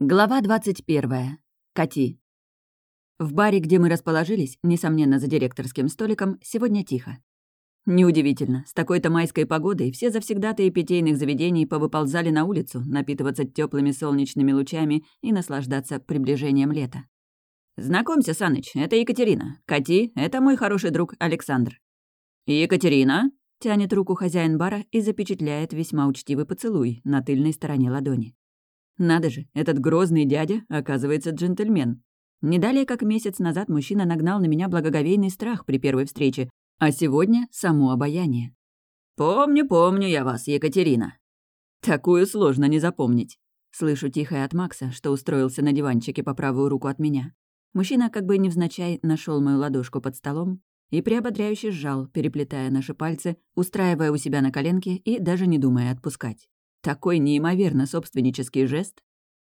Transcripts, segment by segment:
Глава 21. Кати. В баре, где мы расположились, несомненно, за директорским столиком, сегодня тихо. Неудивительно, с такой-то майской погодой все завсегдатые питейных заведений повыползали на улицу, напитываться теплыми солнечными лучами и наслаждаться приближением лета. «Знакомься, Саныч, это Екатерина. Кати — это мой хороший друг Александр». «Екатерина?» — тянет руку хозяин бара и запечатляет весьма учтивый поцелуй на тыльной стороне ладони. Надо же, этот грозный дядя, оказывается, джентльмен. Не далее, как месяц назад мужчина нагнал на меня благоговейный страх при первой встрече, а сегодня — само обаяние. «Помню, помню я вас, Екатерина». Такую сложно не запомнить. Слышу тихое от Макса, что устроился на диванчике по правую руку от меня. Мужчина, как бы невзначай, нашел мою ладошку под столом и приободряюще сжал, переплетая наши пальцы, устраивая у себя на коленке и даже не думая отпускать. Такой неимоверно собственнический жест.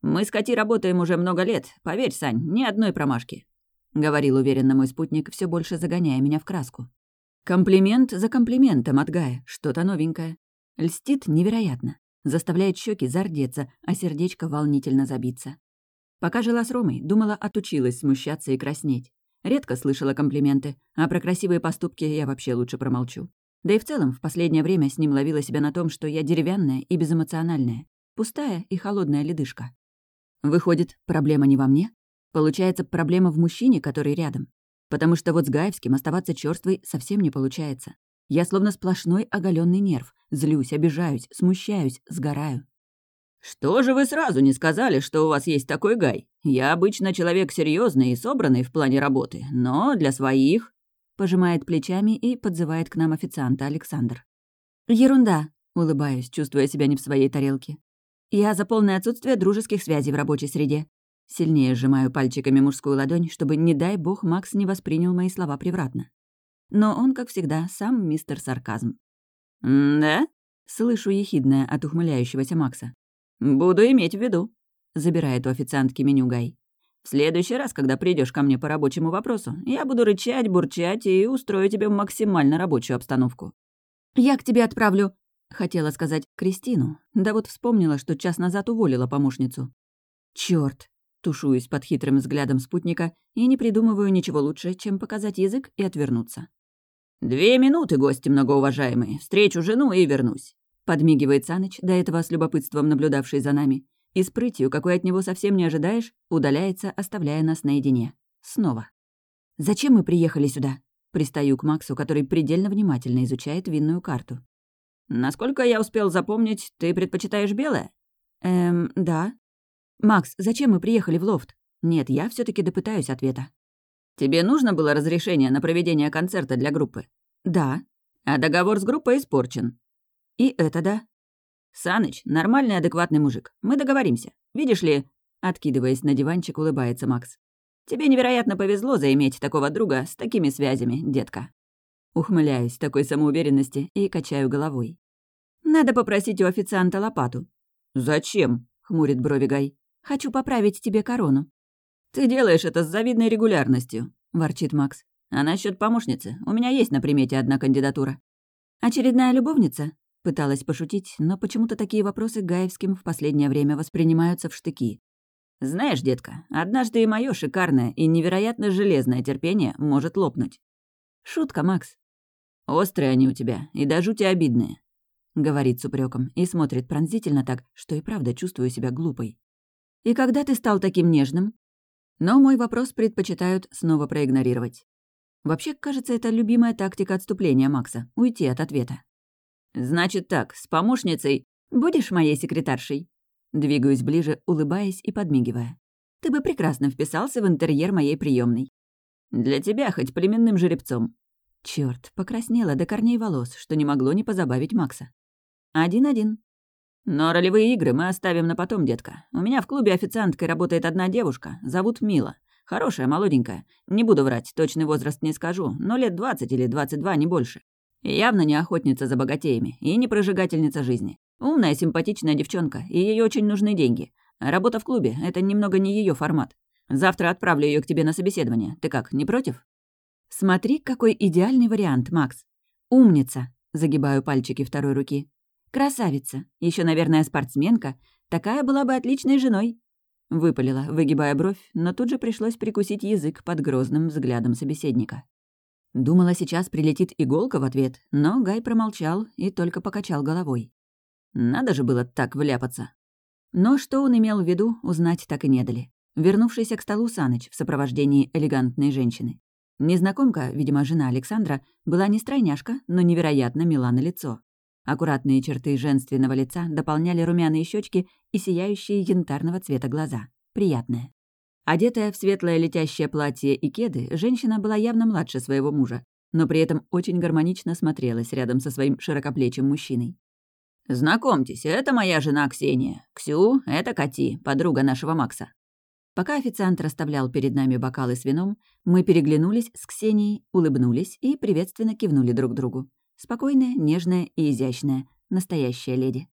«Мы с Кати работаем уже много лет, поверь, Сань, ни одной промашки», — говорил уверенно мой спутник, все больше загоняя меня в краску. Комплимент за комплиментом от Гая, что-то новенькое. Льстит невероятно, заставляет щеки зардеться, а сердечко волнительно забиться. Пока жила с Ромой, думала, отучилась смущаться и краснеть. Редко слышала комплименты, а про красивые поступки я вообще лучше промолчу. Да и в целом, в последнее время с ним ловила себя на том, что я деревянная и безэмоциональная, пустая и холодная ледышка. Выходит, проблема не во мне? Получается, проблема в мужчине, который рядом. Потому что вот с Гаевским оставаться чёрствой совсем не получается. Я словно сплошной оголенный нерв. Злюсь, обижаюсь, смущаюсь, сгораю. «Что же вы сразу не сказали, что у вас есть такой Гай? Я обычно человек серьезный и собранный в плане работы, но для своих...» пожимает плечами и подзывает к нам официанта Александр. «Ерунда», — улыбаюсь, чувствуя себя не в своей тарелке. «Я за полное отсутствие дружеских связей в рабочей среде». Сильнее сжимаю пальчиками мужскую ладонь, чтобы, не дай бог, Макс не воспринял мои слова превратно. Но он, как всегда, сам мистер сарказм. «Да?» — слышу ехидное от ухмыляющегося Макса. «Буду иметь в виду», — забирает у официантки меню Гай. В следующий раз, когда придешь ко мне по рабочему вопросу, я буду рычать, бурчать и устрою тебе максимально рабочую обстановку. Я к тебе отправлю, хотела сказать Кристину, да вот вспомнила, что час назад уволила помощницу. Чёрт! Тушуюсь под хитрым взглядом спутника и не придумываю ничего лучше, чем показать язык и отвернуться. «Две минуты, гости многоуважаемые. Встречу жену и вернусь», — подмигивает Саныч, до этого с любопытством наблюдавший за нами, и с прытью, какой от него совсем не ожидаешь, удаляется, оставляя нас наедине. Снова. «Зачем мы приехали сюда?» Пристаю к Максу, который предельно внимательно изучает винную карту. «Насколько я успел запомнить, ты предпочитаешь белое?» «Эм, да». «Макс, зачем мы приехали в лофт?» «Нет, я все таки допытаюсь ответа». «Тебе нужно было разрешение на проведение концерта для группы?» «Да». «А договор с группой испорчен?» «И это да». «Саныч, нормальный, адекватный мужик. Мы договоримся. Видишь ли...» Откидываясь на диванчик, улыбается Макс. «Тебе невероятно повезло заиметь такого друга с такими связями, детка». Ухмыляюсь такой самоуверенности и качаю головой. «Надо попросить у официанта лопату». «Зачем?» — хмурит брови Гай. «Хочу поправить тебе корону». «Ты делаешь это с завидной регулярностью», — ворчит Макс. «А насчет помощницы? У меня есть на примете одна кандидатура». «Очередная любовница?» Пыталась пошутить, но почему-то такие вопросы Гаевским в последнее время воспринимаются в штыки. «Знаешь, детка, однажды и мое шикарное и невероятно железное терпение может лопнуть». «Шутка, Макс». «Острые они у тебя, и до жути обидные», — говорит с упреком и смотрит пронзительно так, что и правда чувствую себя глупой. «И когда ты стал таким нежным?» Но мой вопрос предпочитают снова проигнорировать. Вообще, кажется, это любимая тактика отступления Макса — уйти от ответа. «Значит так, с помощницей будешь моей секретаршей?» Двигаюсь ближе, улыбаясь и подмигивая. «Ты бы прекрасно вписался в интерьер моей приемной. Для тебя хоть племенным жеребцом». Черт, покраснела до корней волос, что не могло не позабавить Макса. Один-один. Но ролевые игры мы оставим на потом, детка. У меня в клубе официанткой работает одна девушка, зовут Мила. Хорошая, молоденькая. Не буду врать, точный возраст не скажу, но лет двадцать или двадцать два, не больше. Явно не охотница за богатеями и не прожигательница жизни. Умная, симпатичная девчонка, и ей очень нужны деньги. работа в клубе — это немного не ее формат. Завтра отправлю ее к тебе на собеседование. Ты как, не против? Смотри, какой идеальный вариант, Макс. Умница, загибаю пальчики второй руки. Красавица, еще, наверное, спортсменка. Такая была бы отличной женой. Выпалила, выгибая бровь, но тут же пришлось прикусить язык под грозным взглядом собеседника. Думала, сейчас прилетит иголка в ответ, но Гай промолчал и только покачал головой. Надо же было так вляпаться. Но что он имел в виду, узнать так и не дали. Вернувшийся к столу Саныч в сопровождении элегантной женщины. Незнакомка, видимо, жена Александра, была не стройняшка, но невероятно мила на лицо. Аккуратные черты женственного лица дополняли румяные щечки и сияющие янтарного цвета глаза. Приятное. Одетая в светлое летящее платье и кеды, женщина была явно младше своего мужа, но при этом очень гармонично смотрелась рядом со своим широкоплечим мужчиной. «Знакомьтесь, это моя жена Ксения. Ксю — это Кати, подруга нашего Макса». Пока официант расставлял перед нами бокалы с вином, мы переглянулись с Ксенией, улыбнулись и приветственно кивнули друг другу. Спокойная, нежная и изящная. Настоящая леди.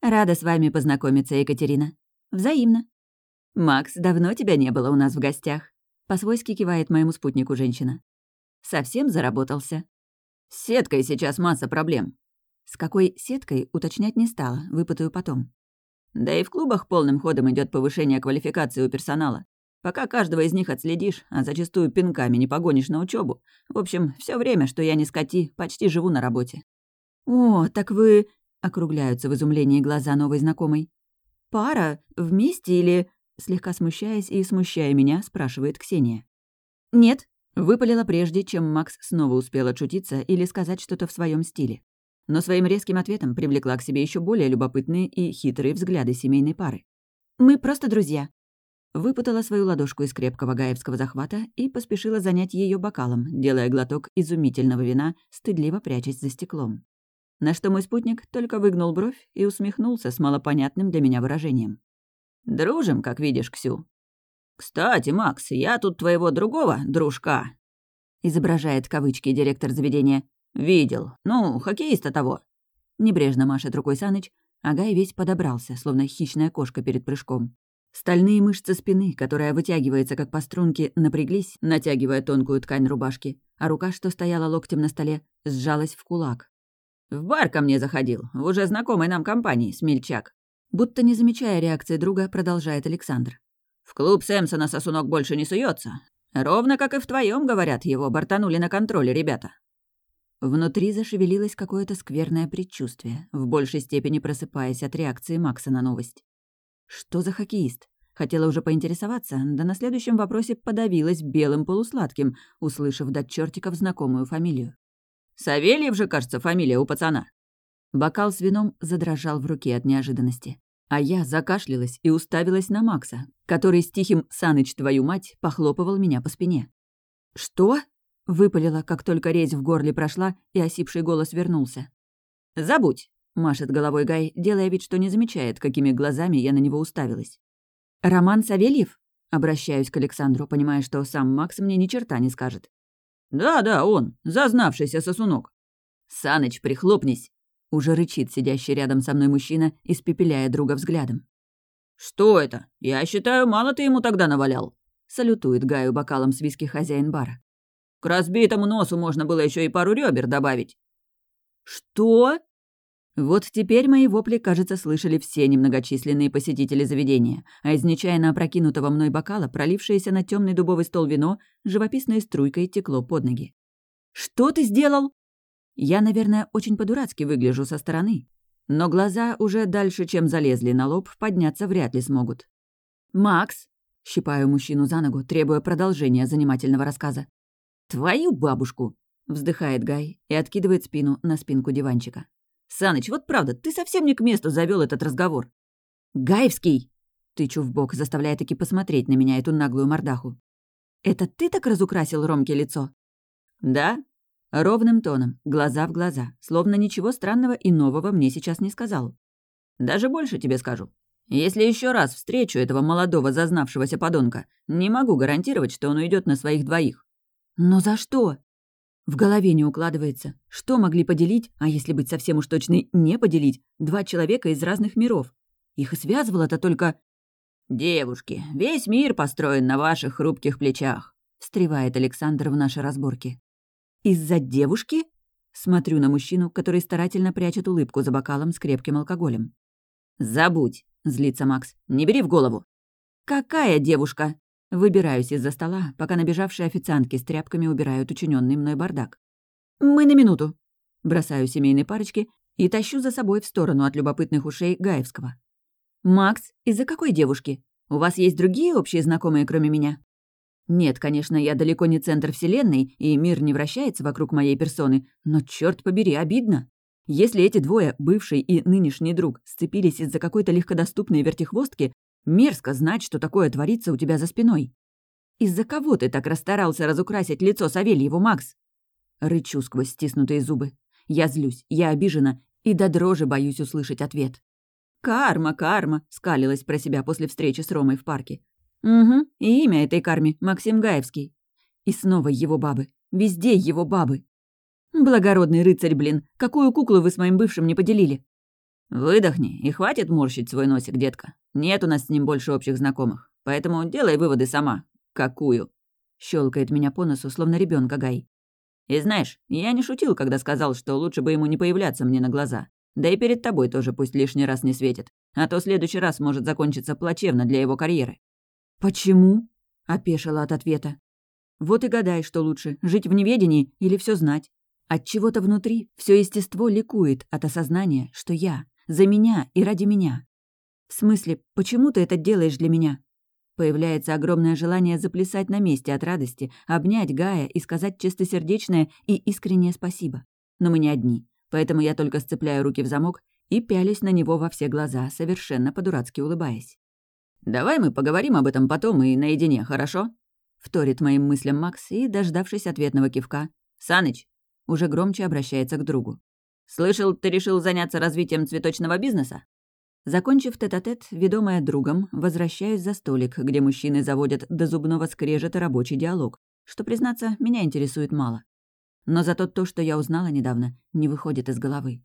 Рада с вами познакомиться, Екатерина. Взаимно. Макс, давно тебя не было у нас в гостях. По-свойски кивает моему спутнику женщина. Совсем заработался. С сеткой сейчас масса проблем. С какой сеткой, уточнять не стала, выпытаю потом. Да и в клубах полным ходом идет повышение квалификации у персонала. Пока каждого из них отследишь, а зачастую пинками не погонишь на учебу. В общем, все время, что я не скоти, почти живу на работе. «О, так вы...» — округляются в изумлении глаза новой знакомой. «Пара? Вместе или...» Слегка смущаясь и смущая меня, спрашивает Ксения. «Нет», — выпалила прежде, чем Макс снова успел отшутиться или сказать что-то в своем стиле. Но своим резким ответом привлекла к себе еще более любопытные и хитрые взгляды семейной пары. «Мы просто друзья», выпутала свою ладошку из крепкого гаевского захвата и поспешила занять ее бокалом, делая глоток изумительного вина, стыдливо прячась за стеклом. На что мой спутник только выгнул бровь и усмехнулся с малопонятным для меня выражением. «Дружим, как видишь, Ксю». «Кстати, Макс, я тут твоего другого дружка», изображает кавычки директор заведения. «Видел. Ну, хоккеиста того». Небрежно машет рукой Саныч, а Гай весь подобрался, словно хищная кошка перед прыжком. Стальные мышцы спины, которая вытягивается как по струнке, напряглись, натягивая тонкую ткань рубашки, а рука, что стояла локтем на столе, сжалась в кулак. «В бар ко мне заходил, в уже знакомой нам компании, смельчак». Будто не замечая реакции друга, продолжает Александр. «В клуб Сэмсона сосунок больше не суется. Ровно как и в твоем, говорят, его бортанули на контроле ребята». Внутри зашевелилось какое-то скверное предчувствие, в большей степени просыпаясь от реакции Макса на новость. Что за хоккеист? Хотела уже поинтересоваться, да на следующем вопросе подавилась белым полусладким, услышав до чертиков знакомую фамилию. «Савельев же, кажется, фамилия у пацана». Бокал с вином задрожал в руке от неожиданности. А я закашлялась и уставилась на Макса, который с тихим «Саныч, твою мать» похлопывал меня по спине. «Что?» — выпалила, как только резь в горле прошла, и осипший голос вернулся. «Забудь. Машет головой Гай, делая вид, что не замечает, какими глазами я на него уставилась. «Роман Савельев?» Обращаюсь к Александру, понимая, что сам Макс мне ни черта не скажет. «Да-да, он, зазнавшийся сосунок». «Саныч, прихлопнись!» Уже рычит сидящий рядом со мной мужчина, испепеляя друга взглядом. «Что это? Я считаю, мало ты ему тогда навалял», — салютует Гаю бокалом с виски хозяин бара. «К разбитому носу можно было еще и пару ребер добавить». «Что?» Вот теперь мои вопли, кажется, слышали все немногочисленные посетители заведения, а из нечаянно опрокинутого мной бокала, пролившееся на темный дубовый стол вино, живописной струйкой текло под ноги. «Что ты сделал?» Я, наверное, очень по-дурацки выгляжу со стороны, но глаза уже дальше, чем залезли на лоб, подняться вряд ли смогут. «Макс!» — щипаю мужчину за ногу, требуя продолжения занимательного рассказа. «Твою бабушку!» — вздыхает Гай и откидывает спину на спинку диванчика. «Саныч, вот правда, ты совсем не к месту завел этот разговор». «Гаевский!» — тычу в бок, заставляя таки посмотреть на меня эту наглую мордаху. «Это ты так разукрасил Ромке лицо?» «Да?» Ровным тоном, глаза в глаза, словно ничего странного и нового мне сейчас не сказал. «Даже больше тебе скажу. Если еще раз встречу этого молодого зазнавшегося подонка, не могу гарантировать, что он уйдет на своих двоих». «Но за что?» В голове не укладывается. Что могли поделить, а если быть совсем уж точной, не поделить, два человека из разных миров? Их и связывало-то только... «Девушки, весь мир построен на ваших хрупких плечах», — встревает Александр в наши разборки. «Из-за девушки?» Смотрю на мужчину, который старательно прячет улыбку за бокалом с крепким алкоголем. «Забудь», — злится Макс. «Не бери в голову». «Какая девушка?» Выбираюсь из-за стола, пока набежавшие официантки с тряпками убирают учиненный мной бардак. «Мы на минуту!» Бросаю семейной парочке и тащу за собой в сторону от любопытных ушей Гаевского. «Макс, из-за какой девушки? У вас есть другие общие знакомые, кроме меня?» Нет, конечно, я далеко не центр Вселенной, и мир не вращается вокруг моей персоны, но, черт побери, обидно. Если эти двое, бывший и нынешний друг, сцепились из-за какой-то легкодоступной вертихвостки, мерзко знать, что такое творится у тебя за спиной. Из-за кого ты так расстарался разукрасить лицо Савельеву, Макс? Рычу сквозь стиснутые зубы. Я злюсь, я обижена и до дрожи боюсь услышать ответ. «Карма, карма!» — скалилась про себя после встречи с Ромой в парке. «Угу, и имя этой карме — Максим Гаевский. И снова его бабы. Везде его бабы. Благородный рыцарь, блин, какую куклу вы с моим бывшим не поделили?» «Выдохни, и хватит морщить свой носик, детка. Нет у нас с ним больше общих знакомых, поэтому делай выводы сама. Какую?» Щелкает меня по носу, словно ребенка Гай. «И знаешь, я не шутил, когда сказал, что лучше бы ему не появляться мне на глаза. Да и перед тобой тоже пусть лишний раз не светит, а то следующий раз может закончиться плачевно для его карьеры». «Почему?» — опешила от ответа. «Вот и гадай, что лучше, жить в неведении или все знать. От чего-то внутри все естество ликует от осознания, что я, за меня и ради меня. В смысле, почему ты это делаешь для меня? Появляется огромное желание заплясать на месте от радости, обнять Гая и сказать чистосердечное и искреннее спасибо. Но мы не одни, поэтому я только сцепляю руки в замок и пялюсь на него во все глаза, совершенно по-дурацки улыбаясь. «Давай мы поговорим об этом потом и наедине, хорошо?» Вторит моим мыслям Макс и, дождавшись ответного кивка, «Саныч!» уже громче обращается к другу. «Слышал, ты решил заняться развитием цветочного бизнеса?» Закончив тет-а-тет, ведомая другом, возвращаюсь за столик, где мужчины заводят до зубного скрежета рабочий диалог, что, признаться, меня интересует мало. Но зато то, что я узнала недавно, не выходит из головы.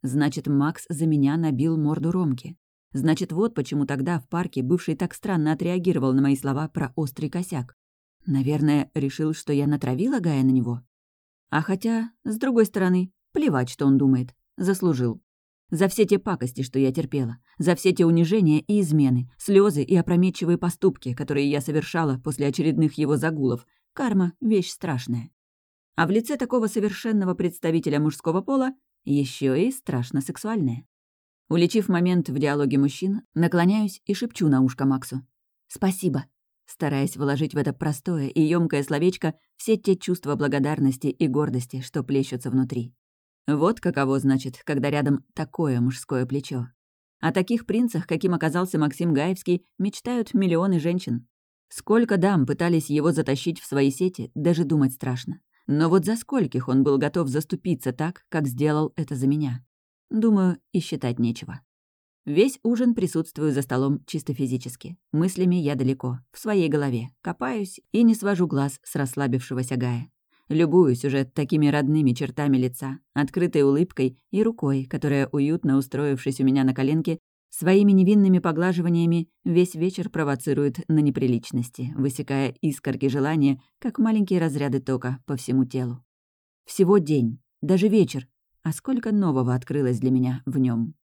Значит, Макс за меня набил морду Ромки. Значит, вот почему тогда в парке бывший так странно отреагировал на мои слова про острый косяк. Наверное, решил, что я натравила Гая на него. А хотя, с другой стороны, Плевать, что он думает. Заслужил. За все те пакости, что я терпела. За все те унижения и измены, слезы и опрометчивые поступки, которые я совершала после очередных его загулов. Карма — вещь страшная. А в лице такого совершенного представителя мужского пола еще и страшно сексуальная. Уличив момент в диалоге мужчин, наклоняюсь и шепчу на ушко Максу. «Спасибо», стараясь вложить в это простое и ёмкое словечко все те чувства благодарности и гордости, что плещутся внутри. Вот каково значит, когда рядом такое мужское плечо. О таких принцах, каким оказался Максим Гаевский, мечтают миллионы женщин. Сколько дам пытались его затащить в свои сети, даже думать страшно. Но вот за скольких он был готов заступиться так, как сделал это за меня? Думаю, и считать нечего. Весь ужин присутствую за столом чисто физически. Мыслями я далеко, в своей голове, копаюсь и не свожу глаз с расслабившегося Гая. Любуюсь уже такими родными чертами лица, открытой улыбкой и рукой, которая, уютно устроившись у меня на коленке, своими невинными поглаживаниями весь вечер провоцирует на неприличности, высекая искорки желания, как маленькие разряды тока по всему телу. Всего день, даже вечер, а сколько нового открылось для меня в нем.